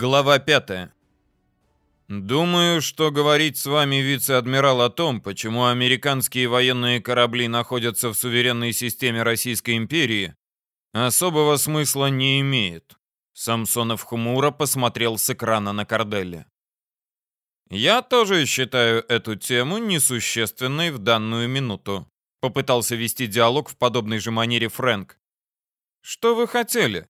Глава 5. Думаю, что говорить с вами вице-адмирал о том, почему американские военные корабли находятся в суверенной системе Российской империи, особого смысла не имеет. Самсонов хмуро посмотрел с экрана на Корделли. Я тоже считаю эту тему несущественной в данную минуту. Попытался вести диалог в подобной же манере Фрэнк. Что вы хотели?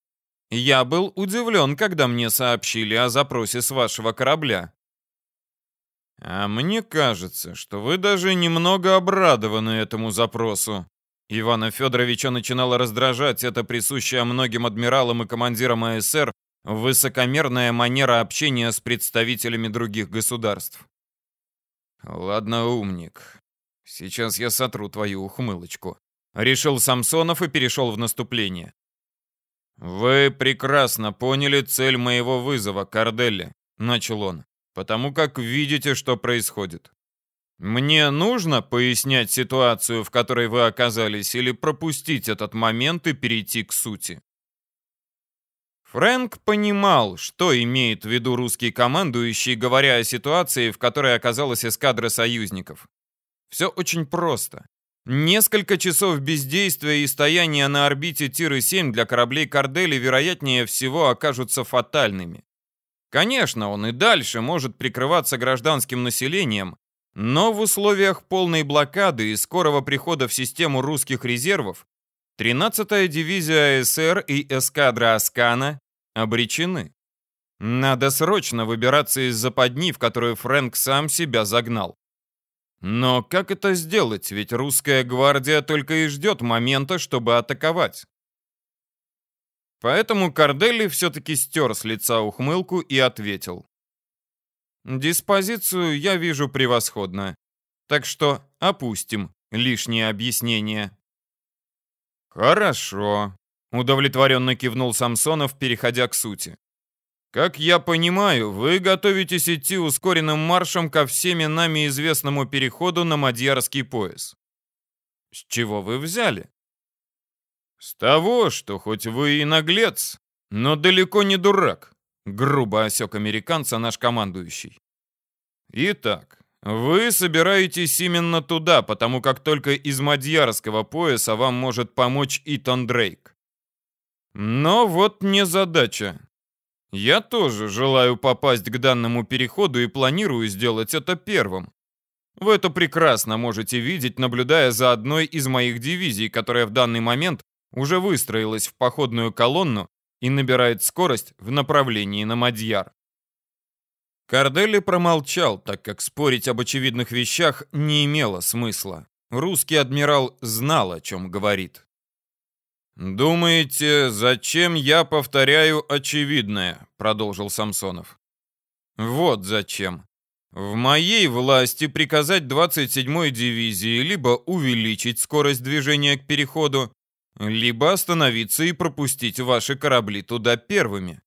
Я был удивлен, когда мне сообщили о запросе с вашего корабля. А мне кажется, что вы даже немного обрадованы этому запросу. Ивана Федоровича начинало раздражать это присущая многим адмиралам и командирам АСР высокомерная манера общения с представителями других государств. Ладно, умник. Сейчас я сотру твою ухмылочку. Решил Самсонов и перешел в наступление. «Вы прекрасно поняли цель моего вызова, Карделли», — начал он, «потому как видите, что происходит. Мне нужно пояснять ситуацию, в которой вы оказались, или пропустить этот момент и перейти к сути?» Фрэнк понимал, что имеет в виду русский командующий, говоря о ситуации, в которой оказалась эскадра союзников. Все очень просто. Несколько часов бездействия и стояния на орбите Тиры-7 для кораблей Кардели, вероятнее всего, окажутся фатальными. Конечно, он и дальше может прикрываться гражданским населением, но в условиях полной блокады и скорого прихода в систему русских резервов 13-я дивизия АСР и эскадра Аскана обречены. Надо срочно выбираться из западни, в которую Фрэнк сам себя загнал. Но как это сделать, ведь русская гвардия только и ждет момента, чтобы атаковать. Поэтому Карделли все-таки стер с лица ухмылку и ответил. «Диспозицию я вижу превосходно, так что опустим лишние объяснения». «Хорошо», — удовлетворенно кивнул Самсонов, переходя к сути. Как я понимаю, вы готовитесь идти ускоренным маршем ко всеми нами известному переходу на Мадьярский пояс. С чего вы взяли? С того, что хоть вы и наглец, но далеко не дурак, грубо осек американца наш командующий. Итак, вы собираетесь именно туда, потому как только из Мадьярского пояса вам может помочь Итан Дрейк. Но вот не задача. Я тоже желаю попасть к данному переходу и планирую сделать это первым. Вы это прекрасно можете видеть, наблюдая за одной из моих дивизий, которая в данный момент уже выстроилась в походную колонну и набирает скорость в направлении на Мадьяр. Карделли промолчал, так как спорить об очевидных вещах не имело смысла. Русский адмирал знал, о чем говорит. «Думаете, зачем я повторяю очевидное?» — продолжил Самсонов. «Вот зачем. В моей власти приказать 27-й дивизии либо увеличить скорость движения к переходу, либо остановиться и пропустить ваши корабли туда первыми».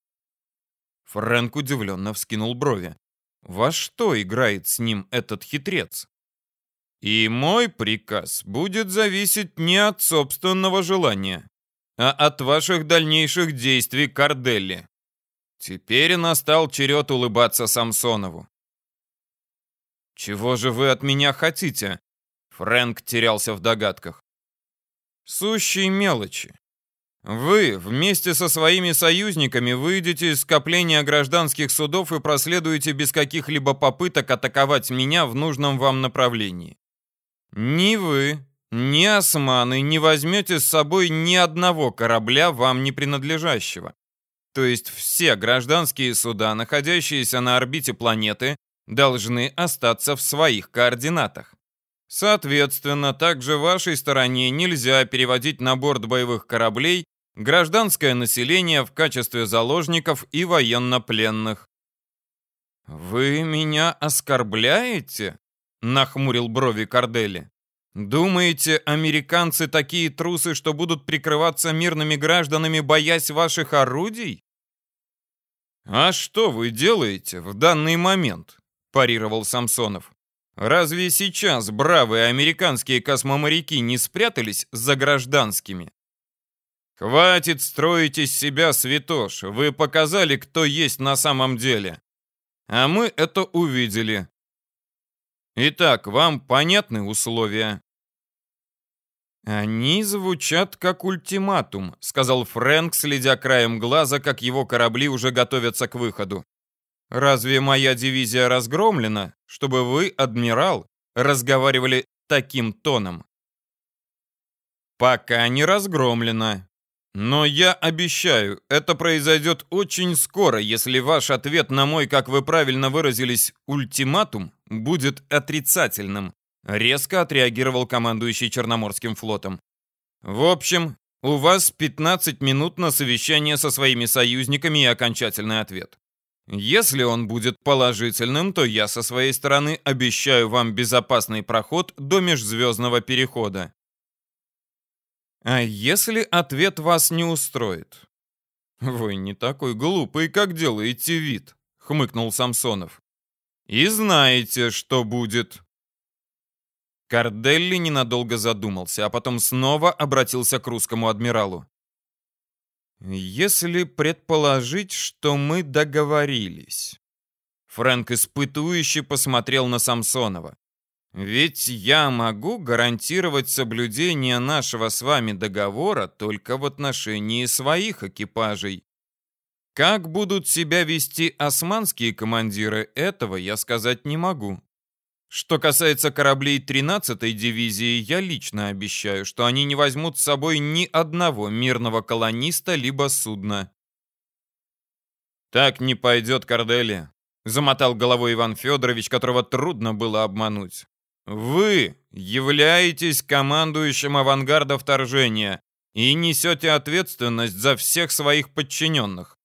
Фрэнк удивленно вскинул брови. «Во что играет с ним этот хитрец?» «И мой приказ будет зависеть не от собственного желания, а от ваших дальнейших действий, Карделли. Теперь настал черед улыбаться Самсонову. «Чего же вы от меня хотите?» Фрэнк терялся в догадках. «Сущие мелочи. Вы вместе со своими союзниками выйдете из скопления гражданских судов и проследуете без каких-либо попыток атаковать меня в нужном вам направлении. Ни вы, ни османы не возьмете с собой ни одного корабля, вам не принадлежащего. То есть все гражданские суда, находящиеся на орбите планеты, должны остаться в своих координатах. Соответственно, также вашей стороне нельзя переводить на борт боевых кораблей гражданское население в качестве заложников и военнопленных. «Вы меня оскорбляете?» — нахмурил брови Кордели. Думаете, американцы такие трусы, что будут прикрываться мирными гражданами, боясь ваших орудий? А что вы делаете в данный момент? парировал Самсонов. Разве сейчас бравые американские космоморяки не спрятались за гражданскими? Хватит строить из себя святош. Вы показали, кто есть на самом деле. А мы это увидели. Итак, вам понятны условия? «Они звучат как ультиматум», — сказал Фрэнк, следя краем глаза, как его корабли уже готовятся к выходу. «Разве моя дивизия разгромлена, чтобы вы, адмирал, разговаривали таким тоном?» «Пока не разгромлена. Но я обещаю, это произойдет очень скоро, если ваш ответ на мой, как вы правильно выразились, ультиматум будет отрицательным. Резко отреагировал командующий Черноморским флотом. В общем, у вас 15 минут на совещание со своими союзниками и окончательный ответ. Если он будет положительным, то я со своей стороны обещаю вам безопасный проход до межзвездного перехода. А если ответ вас не устроит? Вы не такой глупый, как делаете вид, хмыкнул Самсонов. И знаете, что будет. Карделли ненадолго задумался, а потом снова обратился к русскому адмиралу. «Если предположить, что мы договорились...» Фрэнк испытующе посмотрел на Самсонова. «Ведь я могу гарантировать соблюдение нашего с вами договора только в отношении своих экипажей. Как будут себя вести османские командиры, этого я сказать не могу. Что касается кораблей 13-й дивизии, я лично обещаю, что они не возьмут с собой ни одного мирного колониста либо судна. Так не пойдет, Кордели, замотал головой Иван Федорович, которого трудно было обмануть. Вы являетесь командующим авангарда вторжения и несете ответственность за всех своих подчиненных.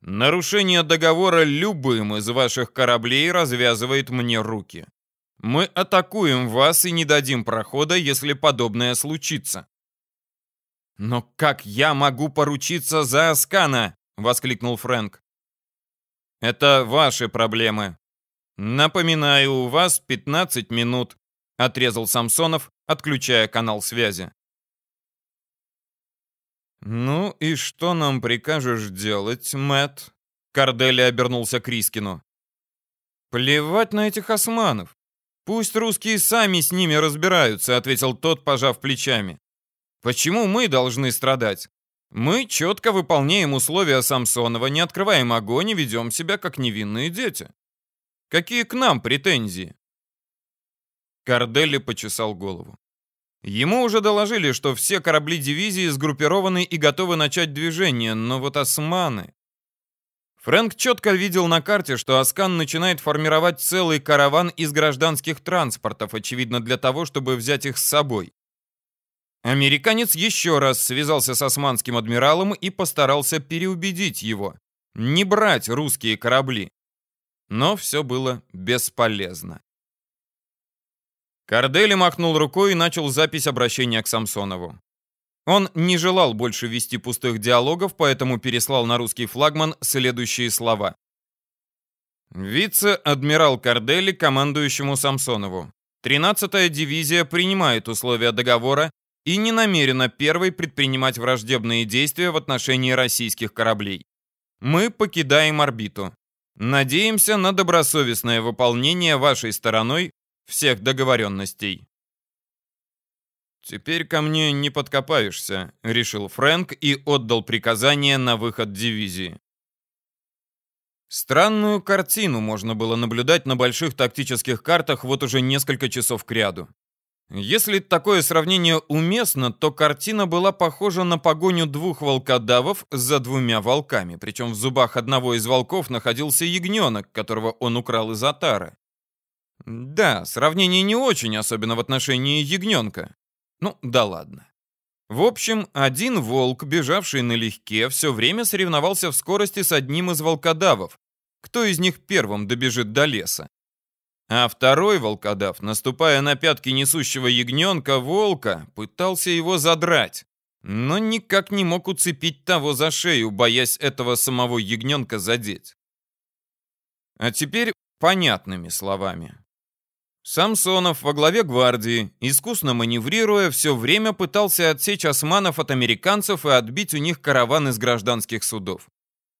Нарушение договора любым из ваших кораблей развязывает мне руки. Мы атакуем вас и не дадим прохода, если подобное случится. Но как я могу поручиться за Аскана? воскликнул Фрэнк. Это ваши проблемы. Напоминаю, у вас 15 минут, отрезал Самсонов, отключая канал связи. Ну и что нам прикажешь делать, Мэт? Кардели обернулся к Рискину. Плевать на этих османов. «Пусть русские сами с ними разбираются», — ответил тот, пожав плечами. «Почему мы должны страдать? Мы четко выполняем условия Самсонова, не открываем огонь и ведем себя как невинные дети. Какие к нам претензии?» Карделли почесал голову. Ему уже доложили, что все корабли дивизии сгруппированы и готовы начать движение, но вот османы... Фрэнк четко видел на карте, что Аскан начинает формировать целый караван из гражданских транспортов, очевидно для того, чтобы взять их с собой. Американец еще раз связался с османским адмиралом и постарался переубедить его не брать русские корабли. Но все было бесполезно. Кардели махнул рукой и начал запись обращения к Самсонову. Он не желал больше вести пустых диалогов, поэтому переслал на русский флагман следующие слова. Вице-адмирал Кардели командующему Самсонову. 13-я дивизия принимает условия договора и не намерена первой предпринимать враждебные действия в отношении российских кораблей. Мы покидаем орбиту. Надеемся на добросовестное выполнение вашей стороной всех договоренностей. «Теперь ко мне не подкопаешься», — решил Фрэнк и отдал приказание на выход дивизии. Странную картину можно было наблюдать на больших тактических картах вот уже несколько часов кряду. Если такое сравнение уместно, то картина была похожа на погоню двух волкодавов за двумя волками, причем в зубах одного из волков находился ягненок, которого он украл из отары. Да, сравнение не очень, особенно в отношении ягненка. Ну, да ладно. В общем, один волк, бежавший налегке, все время соревновался в скорости с одним из волкодавов. Кто из них первым добежит до леса? А второй волкодав, наступая на пятки несущего ягненка волка, пытался его задрать, но никак не мог уцепить того за шею, боясь этого самого ягненка задеть. А теперь понятными словами. Самсонов во главе гвардии, искусно маневрируя, все время пытался отсечь османов от американцев и отбить у них караван из гражданских судов.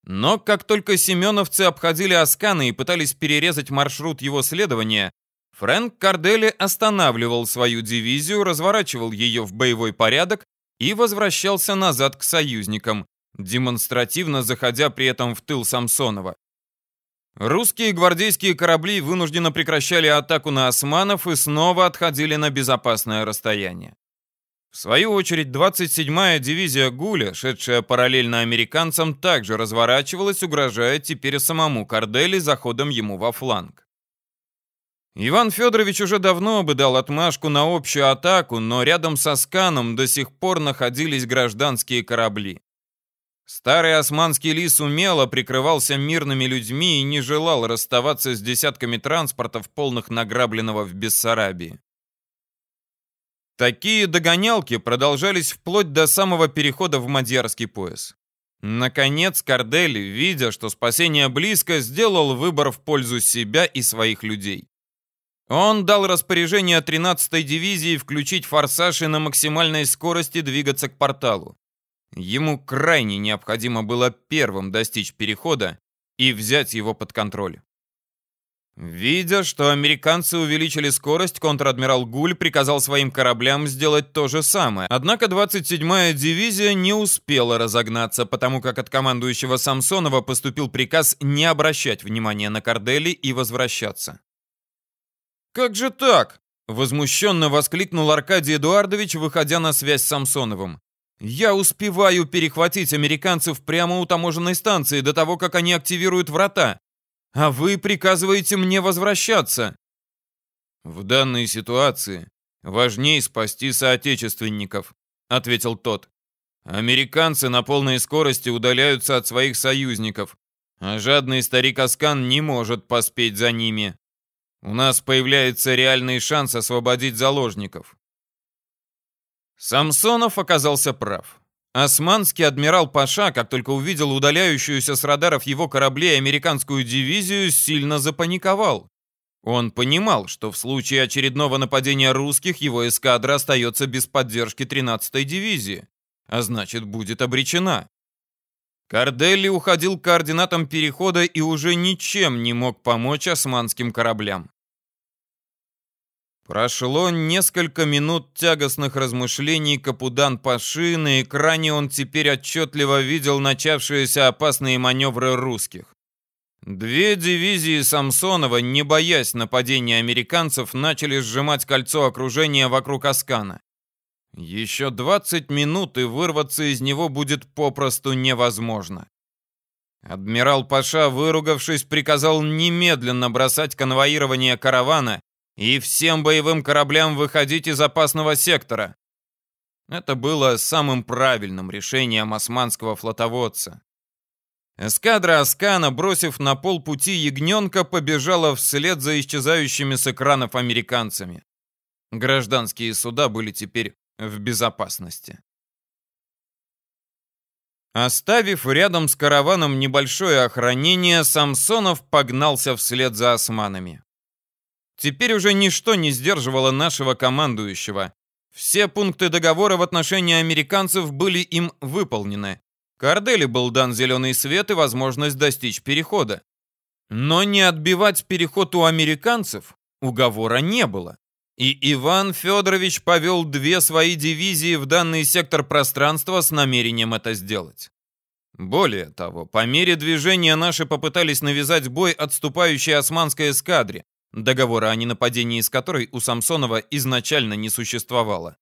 Но как только семеновцы обходили Асканы и пытались перерезать маршрут его следования, Фрэнк Кардели останавливал свою дивизию, разворачивал ее в боевой порядок и возвращался назад к союзникам, демонстративно заходя при этом в тыл Самсонова. Русские гвардейские корабли вынужденно прекращали атаку на османов и снова отходили на безопасное расстояние. В свою очередь, 27-я дивизия Гуля, шедшая параллельно американцам, также разворачивалась, угрожая теперь самому Кардели заходом ему во фланг. Иван Федорович уже давно бы дал отмашку на общую атаку, но рядом со Сканом до сих пор находились гражданские корабли. Старый османский лис умело прикрывался мирными людьми и не желал расставаться с десятками транспортов, полных награбленного в Бессарабии. Такие догонялки продолжались вплоть до самого перехода в Мадьярский пояс. Наконец, Кардели, видя, что спасение близко, сделал выбор в пользу себя и своих людей. Он дал распоряжение 13-й дивизии включить форсаж и на максимальной скорости двигаться к порталу. Ему крайне необходимо было первым достичь перехода и взять его под контроль. Видя, что американцы увеличили скорость, контр-адмирал Гуль приказал своим кораблям сделать то же самое. Однако 27-я дивизия не успела разогнаться, потому как от командующего Самсонова поступил приказ не обращать внимания на Кардели и возвращаться. «Как же так?» — возмущенно воскликнул Аркадий Эдуардович, выходя на связь с Самсоновым. Я успеваю перехватить американцев прямо у таможенной станции до того, как они активируют врата. А вы приказываете мне возвращаться. В данной ситуации важнее спасти соотечественников, ответил тот. Американцы на полной скорости удаляются от своих союзников, а жадный старик Аскан не может поспеть за ними. У нас появляется реальный шанс освободить заложников. Самсонов оказался прав. Османский адмирал Паша, как только увидел удаляющуюся с радаров его кораблей американскую дивизию, сильно запаниковал. Он понимал, что в случае очередного нападения русских его эскадра остается без поддержки 13-й дивизии, а значит будет обречена. Карделли уходил к координатам перехода и уже ничем не мог помочь османским кораблям. Прошло несколько минут тягостных размышлений Капудан Паши, на экране он теперь отчетливо видел начавшиеся опасные маневры русских. Две дивизии Самсонова, не боясь нападения американцев, начали сжимать кольцо окружения вокруг Аскана. Еще 20 минут, и вырваться из него будет попросту невозможно. Адмирал Паша, выругавшись, приказал немедленно бросать конвоирование каравана и всем боевым кораблям выходить из опасного сектора. Это было самым правильным решением османского флотоводца. Эскадра Аскана, бросив на полпути ягненка, побежала вслед за исчезающими с экранов американцами. Гражданские суда были теперь в безопасности. Оставив рядом с караваном небольшое охранение, Самсонов погнался вслед за османами. Теперь уже ничто не сдерживало нашего командующего. Все пункты договора в отношении американцев были им выполнены. Кардели был дан зеленый свет и возможность достичь перехода. Но не отбивать переход у американцев уговора не было. И Иван Федорович повел две свои дивизии в данный сектор пространства с намерением это сделать. Более того, по мере движения наши попытались навязать бой отступающей османской эскадре, договора о ненападении с которой у Самсонова изначально не существовало.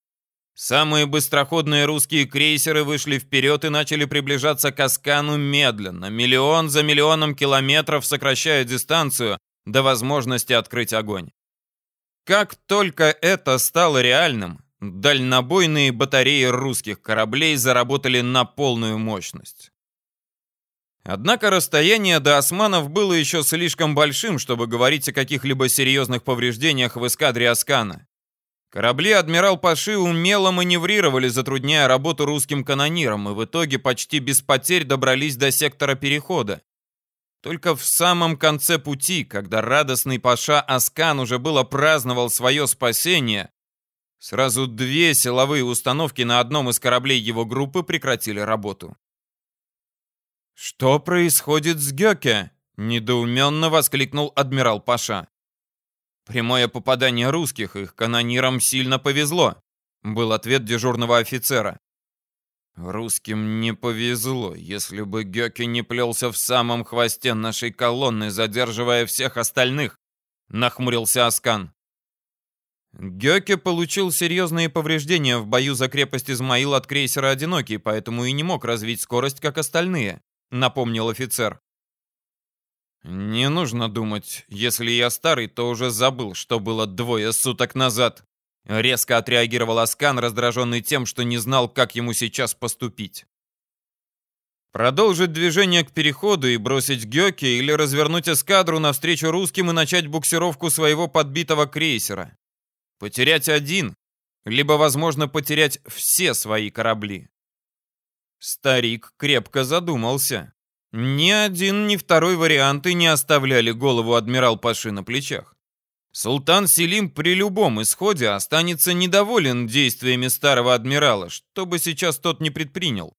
Самые быстроходные русские крейсеры вышли вперед и начали приближаться к Аскану медленно, миллион за миллионом километров сокращая дистанцию до возможности открыть огонь. Как только это стало реальным, дальнобойные батареи русских кораблей заработали на полную мощность. Однако расстояние до османов было еще слишком большим, чтобы говорить о каких-либо серьезных повреждениях в эскадре Аскана. Корабли «Адмирал Паши» умело маневрировали, затрудняя работу русским канонирам, и в итоге почти без потерь добрались до сектора перехода. Только в самом конце пути, когда радостный Паша Аскан уже было праздновал свое спасение, сразу две силовые установки на одном из кораблей его группы прекратили работу. «Что происходит с Гёке?» — недоуменно воскликнул адмирал Паша. «Прямое попадание русских, их канонирам сильно повезло», — был ответ дежурного офицера. Русским не повезло, если бы Гёки не плелся в самом хвосте нашей колонны, задерживая всех остальных, нахмурился Аскан. Гёке получил серьезные повреждения в бою за крепость Измаил от крейсера «Одинокий», поэтому и не мог развить скорость, как остальные, напомнил офицер. Не нужно думать, если я старый, то уже забыл, что было двое суток назад, Резко отреагировал Аскан, раздраженный тем, что не знал, как ему сейчас поступить. Продолжить движение к переходу и бросить Гёки или развернуть эскадру навстречу русским и начать буксировку своего подбитого крейсера. Потерять один, либо, возможно, потерять все свои корабли. Старик крепко задумался. Ни один, ни второй варианты не оставляли голову адмирал Паши на плечах. Султан Селим при любом исходе останется недоволен действиями старого адмирала, что бы сейчас тот не предпринял.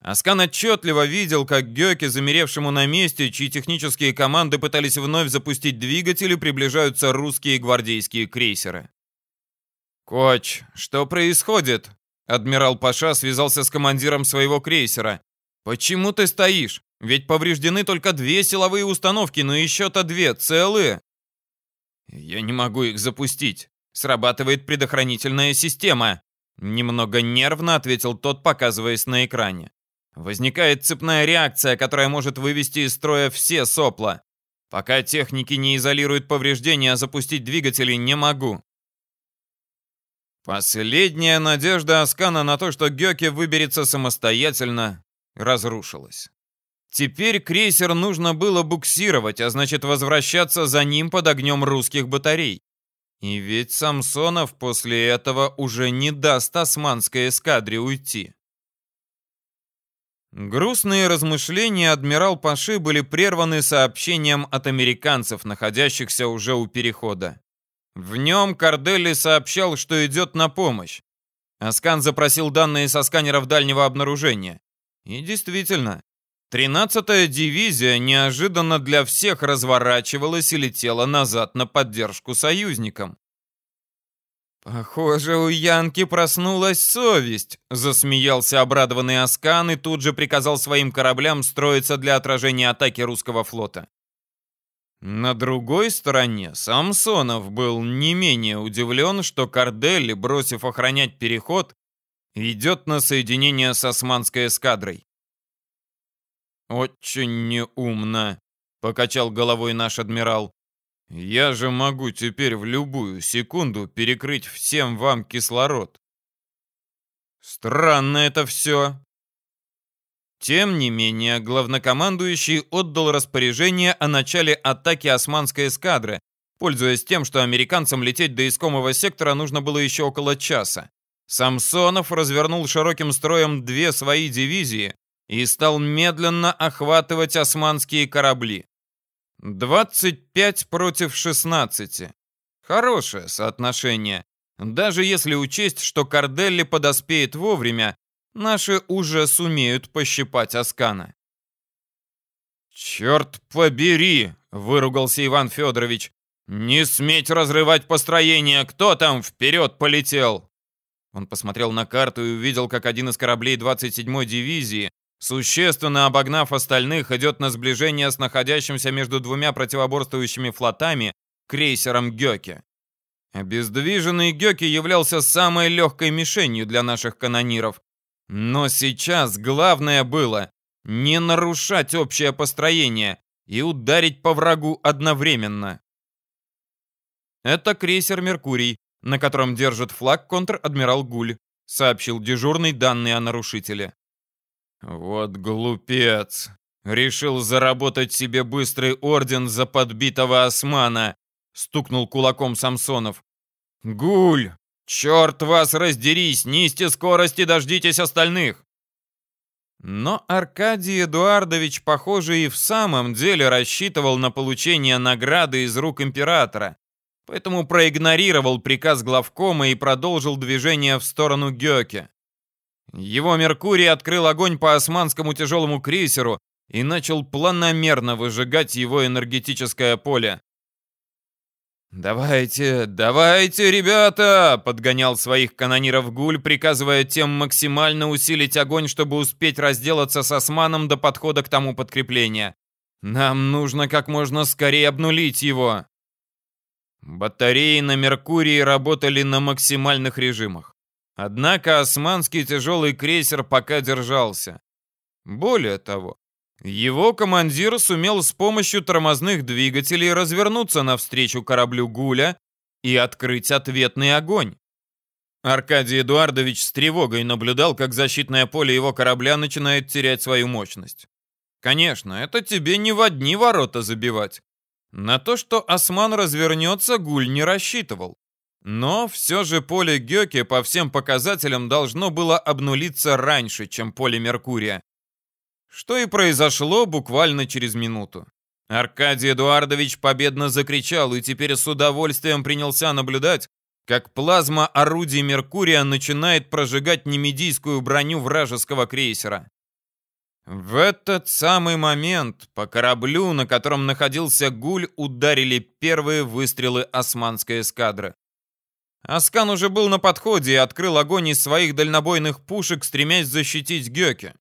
Аскан отчетливо видел, как Гёке, замеревшему на месте, чьи технические команды пытались вновь запустить двигатели, приближаются русские гвардейские крейсеры. «Коч, что происходит?» Адмирал Паша связался с командиром своего крейсера. «Почему ты стоишь? Ведь повреждены только две силовые установки, но еще-то две, целые. «Я не могу их запустить. Срабатывает предохранительная система». Немного нервно ответил тот, показываясь на экране. Возникает цепная реакция, которая может вывести из строя все сопла. Пока техники не изолируют повреждения, запустить двигатели не могу. Последняя надежда Аскана на то, что Гёке выберется самостоятельно, разрушилась. Теперь крейсер нужно было буксировать, а значит возвращаться за ним под огнем русских батарей. И ведь Самсонов после этого уже не даст османской эскадре уйти. Грустные размышления адмирал Паши были прерваны сообщением от американцев, находящихся уже у перехода. В нем Карделли сообщал, что идет на помощь. Аскан запросил данные со сканеров дальнего обнаружения. И действительно, Тринадцатая дивизия неожиданно для всех разворачивалась и летела назад на поддержку союзникам. «Похоже, у Янки проснулась совесть», — засмеялся обрадованный Аскан и тут же приказал своим кораблям строиться для отражения атаки русского флота. На другой стороне Самсонов был не менее удивлен, что Карделли, бросив охранять переход, идет на соединение с османской эскадрой. «Очень неумно», — покачал головой наш адмирал. «Я же могу теперь в любую секунду перекрыть всем вам кислород». «Странно это все». Тем не менее, главнокомандующий отдал распоряжение о начале атаки османской эскадры, пользуясь тем, что американцам лететь до искомого сектора нужно было еще около часа. Самсонов развернул широким строем две свои дивизии, и стал медленно охватывать османские корабли. 25 против 16. Хорошее соотношение. Даже если учесть, что Карделли подоспеет вовремя, наши уже сумеют пощипать Аскана. «Черт побери!» — выругался Иван Федорович. «Не сметь разрывать построение! Кто там вперед полетел?» Он посмотрел на карту и увидел, как один из кораблей 27-й дивизии существенно обогнав остальных, идет на сближение с находящимся между двумя противоборствующими флотами крейсером Гёке. Обездвиженный Гёке являлся самой легкой мишенью для наших канониров. Но сейчас главное было не нарушать общее построение и ударить по врагу одновременно. Это крейсер «Меркурий», на котором держит флаг контр-адмирал Гуль, сообщил дежурный данные о нарушителе. Вот глупец. Решил заработать себе быстрый орден за подбитого османа. Стукнул кулаком Самсонов. Гуль, черт вас раздери, снизьте скорость и дождитесь остальных. Но Аркадий Эдуардович, похоже, и в самом деле рассчитывал на получение награды из рук императора, поэтому проигнорировал приказ главкома и продолжил движение в сторону Гёке. Его Меркурий открыл огонь по османскому тяжелому крейсеру и начал планомерно выжигать его энергетическое поле. «Давайте, давайте, ребята!» — подгонял своих канониров Гуль, приказывая тем максимально усилить огонь, чтобы успеть разделаться с османом до подхода к тому подкрепления. «Нам нужно как можно скорее обнулить его!» Батареи на Меркурии работали на максимальных режимах. Однако османский тяжелый крейсер пока держался. Более того, его командир сумел с помощью тормозных двигателей развернуться навстречу кораблю Гуля и открыть ответный огонь. Аркадий Эдуардович с тревогой наблюдал, как защитное поле его корабля начинает терять свою мощность. Конечно, это тебе не в одни ворота забивать. На то, что осман развернется, Гуль не рассчитывал. Но все же поле Гёке по всем показателям должно было обнулиться раньше, чем поле Меркурия. Что и произошло буквально через минуту. Аркадий Эдуардович победно закричал и теперь с удовольствием принялся наблюдать, как плазма орудий Меркурия начинает прожигать немедийскую броню вражеского крейсера. В этот самый момент по кораблю, на котором находился Гуль, ударили первые выстрелы османской эскадры. Аскан уже был на подходе и открыл огонь из своих дальнобойных пушек, стремясь защитить Гёке.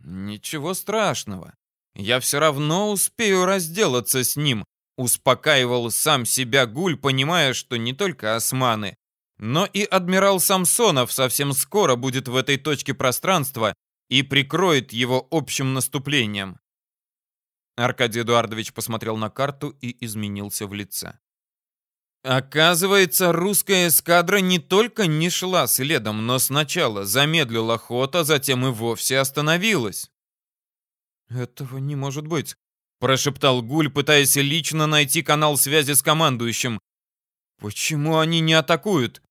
«Ничего страшного. Я все равно успею разделаться с ним», успокаивал сам себя Гуль, понимая, что не только османы, но и адмирал Самсонов совсем скоро будет в этой точке пространства и прикроет его общим наступлением. Аркадий Эдуардович посмотрел на карту и изменился в лице. Оказывается, русская эскадра не только не шла следом, но сначала замедлила ход, а затем и вовсе остановилась. «Этого не может быть», — прошептал Гуль, пытаясь лично найти канал связи с командующим. «Почему они не атакуют?»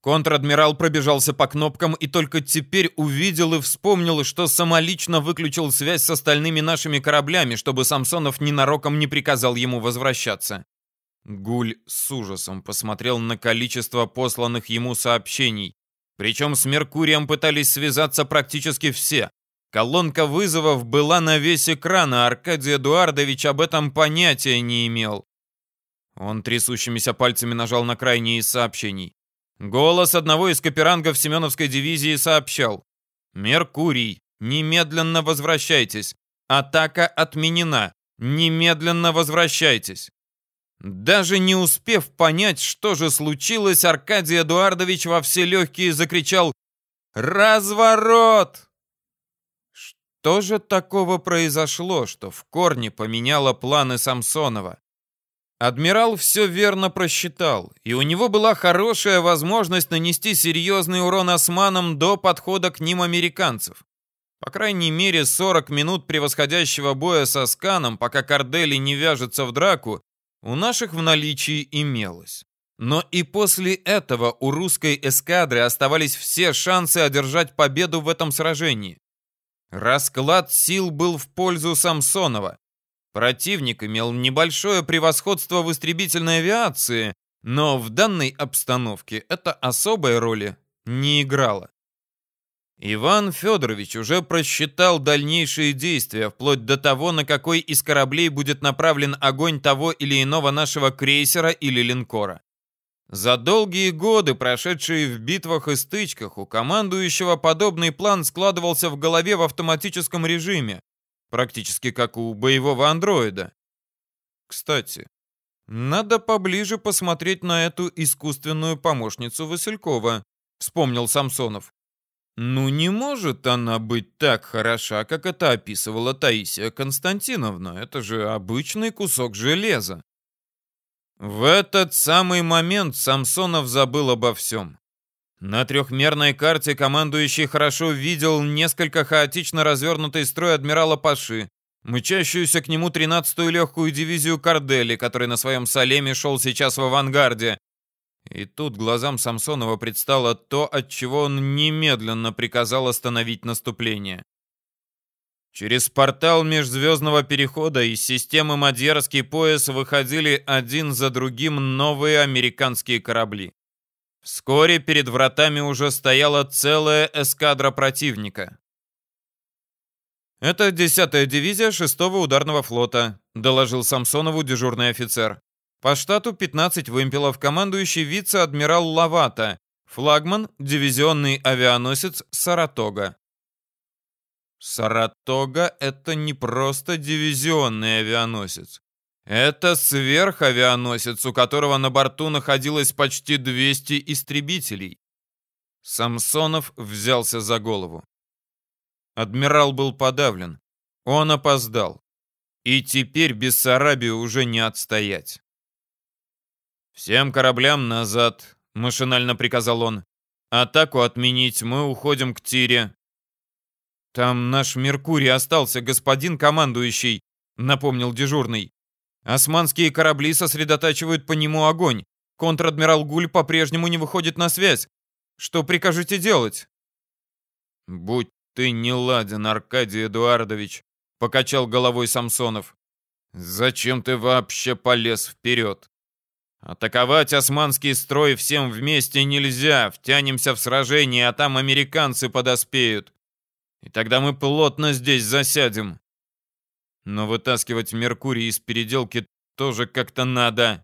Контр-адмирал пробежался по кнопкам и только теперь увидел и вспомнил, что самолично выключил связь с остальными нашими кораблями, чтобы Самсонов ненароком не приказал ему возвращаться. Гуль с ужасом посмотрел на количество посланных ему сообщений. Причем с Меркурием пытались связаться практически все. Колонка вызовов была на весь экран, а Аркадий Эдуардович об этом понятия не имел. Он трясущимися пальцами нажал на крайние из сообщений. Голос одного из каперангов Семеновской дивизии сообщал. «Меркурий, немедленно возвращайтесь. Атака отменена. Немедленно возвращайтесь». Даже не успев понять, что же случилось, Аркадий Эдуардович во все легкие закричал «Разворот!». Что же такого произошло, что в корне поменяло планы Самсонова? Адмирал все верно просчитал, и у него была хорошая возможность нанести серьезный урон османам до подхода к ним американцев. По крайней мере, 40 минут превосходящего боя со Сканом, пока Кардели не вяжется в драку, у наших в наличии имелось. Но и после этого у русской эскадры оставались все шансы одержать победу в этом сражении. Расклад сил был в пользу Самсонова. Противник имел небольшое превосходство в истребительной авиации, но в данной обстановке это особой роли не играло. Иван Федорович уже просчитал дальнейшие действия, вплоть до того, на какой из кораблей будет направлен огонь того или иного нашего крейсера или линкора. За долгие годы, прошедшие в битвах и стычках, у командующего подобный план складывался в голове в автоматическом режиме, практически как у боевого андроида. Кстати, надо поближе посмотреть на эту искусственную помощницу Василькова, вспомнил Самсонов. Ну не может она быть так хороша, как это описывала Таисия Константиновна. Это же обычный кусок железа. В этот самый момент Самсонов забыл обо всем. На трехмерной карте командующий хорошо видел несколько хаотично развернутый строй адмирала Паши, мчащуюся к нему 13-ю легкую дивизию Кардели, который на своем Салеме шел сейчас в авангарде, и тут глазам Самсонова предстало то, от чего он немедленно приказал остановить наступление. Через портал межзвездного перехода из системы Мадьярский пояс выходили один за другим новые американские корабли. Вскоре перед вратами уже стояла целая эскадра противника. «Это 10-я дивизия 6-го ударного флота», — доложил Самсонову дежурный офицер. «По штату 15 вымпелов, командующий вице-адмирал Лавата, флагман — дивизионный авианосец «Саратога». Саратога — это не просто дивизионный авианосец. Это сверхавианосец, у которого на борту находилось почти 200 истребителей. Самсонов взялся за голову. Адмирал был подавлен. Он опоздал. И теперь без Сарабии уже не отстоять. «Всем кораблям назад», — машинально приказал он. «Атаку отменить, мы уходим к Тире. «Там наш Меркурий остался, господин командующий», — напомнил дежурный. «Османские корабли сосредотачивают по нему огонь. Контр-адмирал Гуль по-прежнему не выходит на связь. Что прикажете делать?» «Будь ты не ладен, Аркадий Эдуардович», — покачал головой Самсонов. «Зачем ты вообще полез вперед? Атаковать османский строй всем вместе нельзя, втянемся в сражение, а там американцы подоспеют. И тогда мы плотно здесь засядем. Но вытаскивать Меркурий из переделки тоже как-то надо.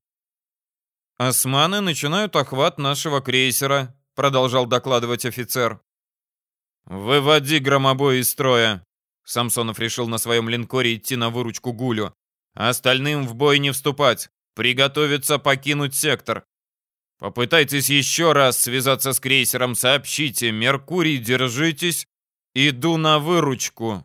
Османы начинают охват нашего крейсера, продолжал докладывать офицер. Выводи громобой из строя. Самсонов решил на своем линкоре идти на выручку Гулю. Остальным в бой не вступать. Приготовиться покинуть сектор. Попытайтесь еще раз связаться с крейсером, сообщите. Меркурий, держитесь. Иду на выручку.